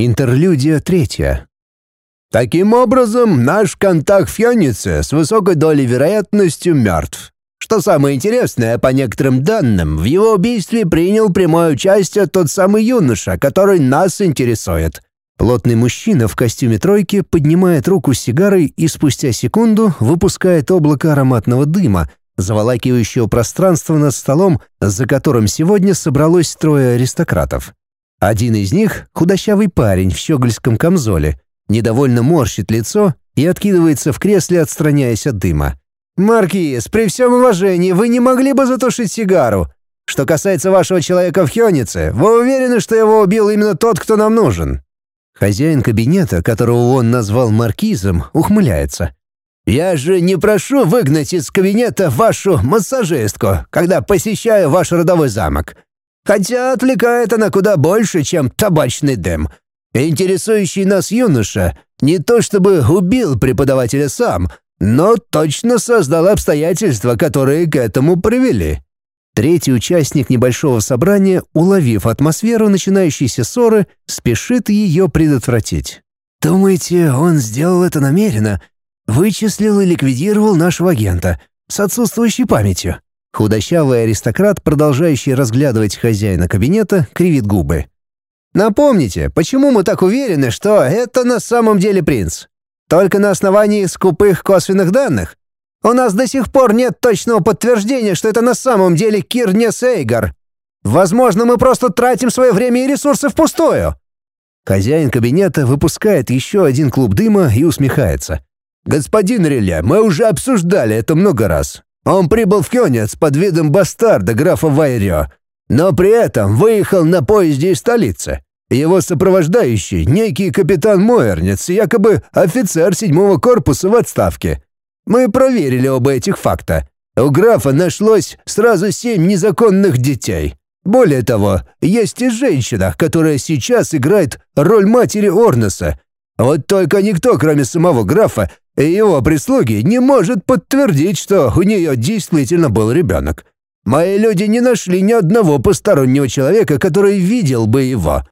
Интерлюдия третья. Таким образом, наш контакт Фьонице с высокой долей вероятностью мертв. Что самое интересное, по некоторым данным, в его убийстве принял прямое участие тот самый юноша, который нас интересует. Плотный мужчина в костюме тройки поднимает руку с сигарой и спустя секунду выпускает облако ароматного дыма, заволакивающего пространство над столом, за которым сегодня собралось трое аристократов. Один из них — худощавый парень в щегольском камзоле, недовольно морщит лицо и откидывается в кресле, отстраняясь от дыма. «Маркиз, при всем уважении, вы не могли бы затушить сигару? Что касается вашего человека в Хёнице, вы уверены, что его убил именно тот, кто нам нужен?» Хозяин кабинета, которого он назвал маркизом, ухмыляется. «Я же не прошу выгнать из кабинета вашу массажистку, когда посещаю ваш родовой замок. Хотя отвлекает она куда больше, чем табачный дым. Интересующий нас юноша не то чтобы убил преподавателя сам, но точно создал обстоятельства, которые к этому привели». Третий участник небольшого собрания, уловив атмосферу начинающейся ссоры, спешит ее предотвратить. «Думаете, он сделал это намеренно? Вычислил и ликвидировал нашего агента с отсутствующей памятью?» Худощавый аристократ, продолжающий разглядывать хозяина кабинета, кривит губы. «Напомните, почему мы так уверены, что это на самом деле принц? Только на основании скупых косвенных данных? У нас до сих пор нет точного подтверждения, что это на самом деле Кирне Сейгар. Возможно, мы просто тратим свое время и ресурсы впустую». Хозяин кабинета выпускает еще один клуб дыма и усмехается. «Господин Реле, мы уже обсуждали это много раз. Он прибыл в Кёнец под видом бастарда графа Вайрё, но при этом выехал на поезде из столицы. Его сопровождающий, некий капитан Мойернец, якобы офицер седьмого корпуса в отставке. Мы проверили оба этих факта. У графа нашлось сразу семь незаконных детей. Более того, есть и женщина, которая сейчас играет роль матери Орнеса. Вот только никто, кроме самого графа, и его прислуги не может подтвердить, что у нее действительно был ребенок. Мои люди не нашли ни одного постороннего человека, который видел бы его.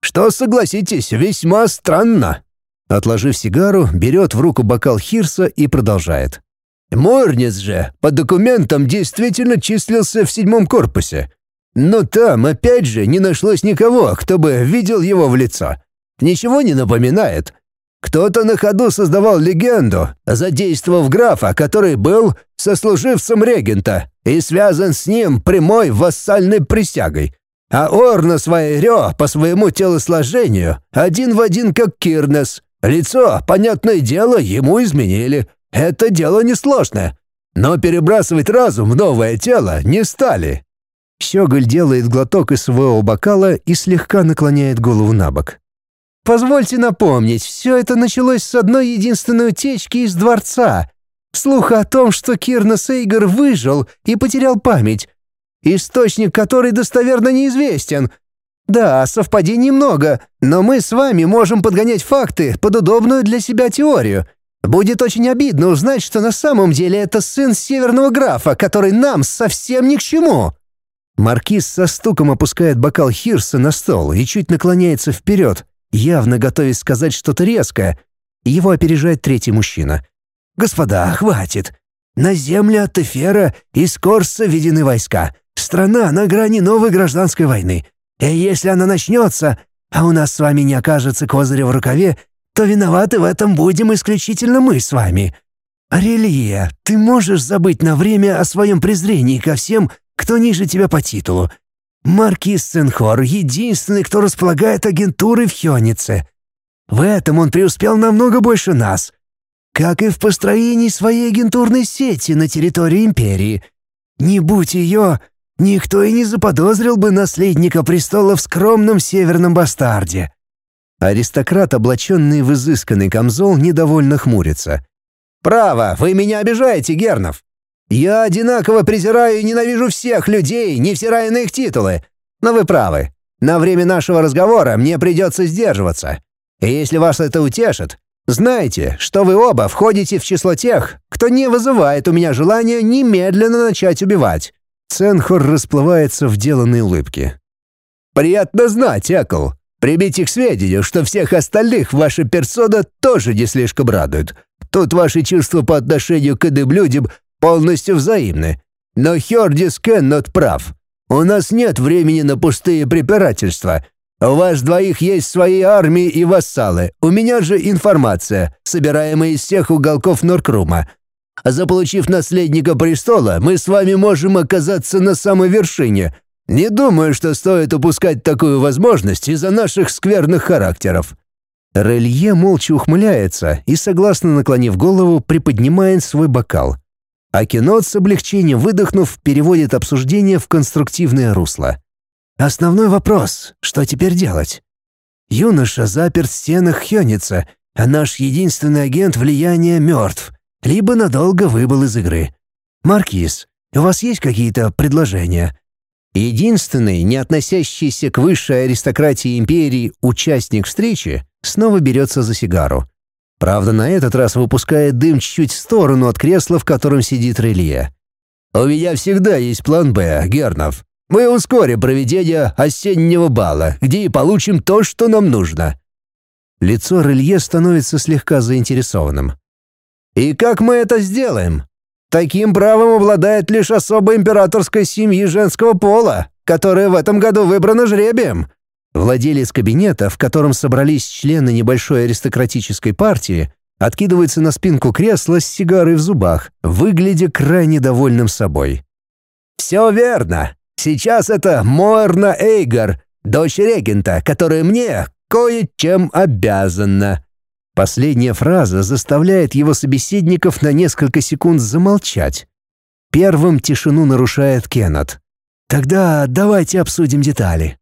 Что, согласитесь, весьма странно». Отложив сигару, берет в руку бокал Хирса и продолжает. Морнис же по документам действительно числился в седьмом корпусе. Но там, опять же, не нашлось никого, кто бы видел его в лицо. Ничего не напоминает. Кто-то на ходу создавал легенду, задействовав графа, который был сослуживцем регента и связан с ним прямой вассальной присягой. А Орнос Вайрё по своему телосложению один в один как Кирнес. Лицо, понятное дело, ему изменили. Это дело несложное. Но перебрасывать разум в новое тело не стали. Щеголь делает глоток из своего бокала и слегка наклоняет голову на бок. Позвольте напомнить, все это началось с одной единственной утечки из дворца. Слуха о том, что Кирна Сейгар выжил и потерял память. Источник которой достоверно неизвестен. Да, совпадений много, но мы с вами можем подгонять факты под удобную для себя теорию. Будет очень обидно узнать, что на самом деле это сын северного графа, который нам совсем ни к чему». Маркиз со стуком опускает бокал Хирса на стол и чуть наклоняется вперед, явно готовясь сказать что-то резкое. Его опережает третий мужчина. «Господа, хватит! На земле от Тефера из Корса введены войска. Страна на грани новой гражданской войны. И если она начнется, а у нас с вами не окажется козыря в рукаве, то виноваты в этом будем исключительно мы с вами. Арелия, ты можешь забыть на время о своем презрении ко всем, кто ниже тебя по титулу, Маркиз Сенхор — единственный, кто располагает агентурой в Хёнице. В этом он преуспел намного больше нас, как и в построении своей агентурной сети на территории Империи. Не будь ее, никто и не заподозрил бы наследника престола в скромном северном бастарде». Аристократ, облаченный в изысканный камзол, недовольно хмурится. «Право, вы меня обижаете, Гернов. Я одинаково презираю и ненавижу всех людей, невзирая на их титулы. Но вы правы. На время нашего разговора мне придется сдерживаться. И если вас это утешит, знайте, что вы оба входите в число тех, кто не вызывает у меня желания немедленно начать убивать». Ценхор расплывается в деланной улыбке. «Приятно знать, Экл. Примите к сведению, что всех остальных ваша персона тоже не слишком радует. Тут ваши чувства по отношению к иным людям полностью взаимны. Но Хердис Кеннот прав. У нас нет времени на пустые препирательства. У вас двоих есть свои армии и вассалы. У меня же информация, собираемая из всех уголков Норкрума. Заполучив наследника престола, мы с вами можем оказаться на самой вершине. Не думаю, что стоит упускать такую возможность из-за наших скверных характеров». Релье молча ухмыляется и, согласно наклонив голову, приподнимает свой бокал. А Кинот с облегчением выдохнув, переводит обсуждение в конструктивное русло. Основной вопрос — что теперь делать? Юноша заперт в стенах Хёница, а наш единственный агент влияния мертв, либо надолго выбыл из игры. Маркиз, у вас есть какие-то предложения? Единственный, не относящийся к высшей аристократии империи, участник встречи снова берется за сигару. Правда, на этот раз выпускает дым чуть в сторону от кресла, в котором сидит Релье. «У меня всегда есть план «Б», Гернов. Мы ускорим проведение осеннего бала, где и получим то, что нам нужно». Лицо Релье становится слегка заинтересованным. «И как мы это сделаем? Таким правом обладает лишь особо императорской семьи женского пола, которая в этом году выбрана жребием. Владелец кабинета, в котором собрались члены небольшой аристократической партии, откидывается на спинку кресла с сигарой в зубах, выглядя крайне довольным собой. «Все верно. Сейчас это Морна Эйгар, дочь регента, которая мне кое-чем обязана». Последняя фраза заставляет его собеседников на несколько секунд замолчать. Первым тишину нарушает Кеннет. «Тогда давайте обсудим детали».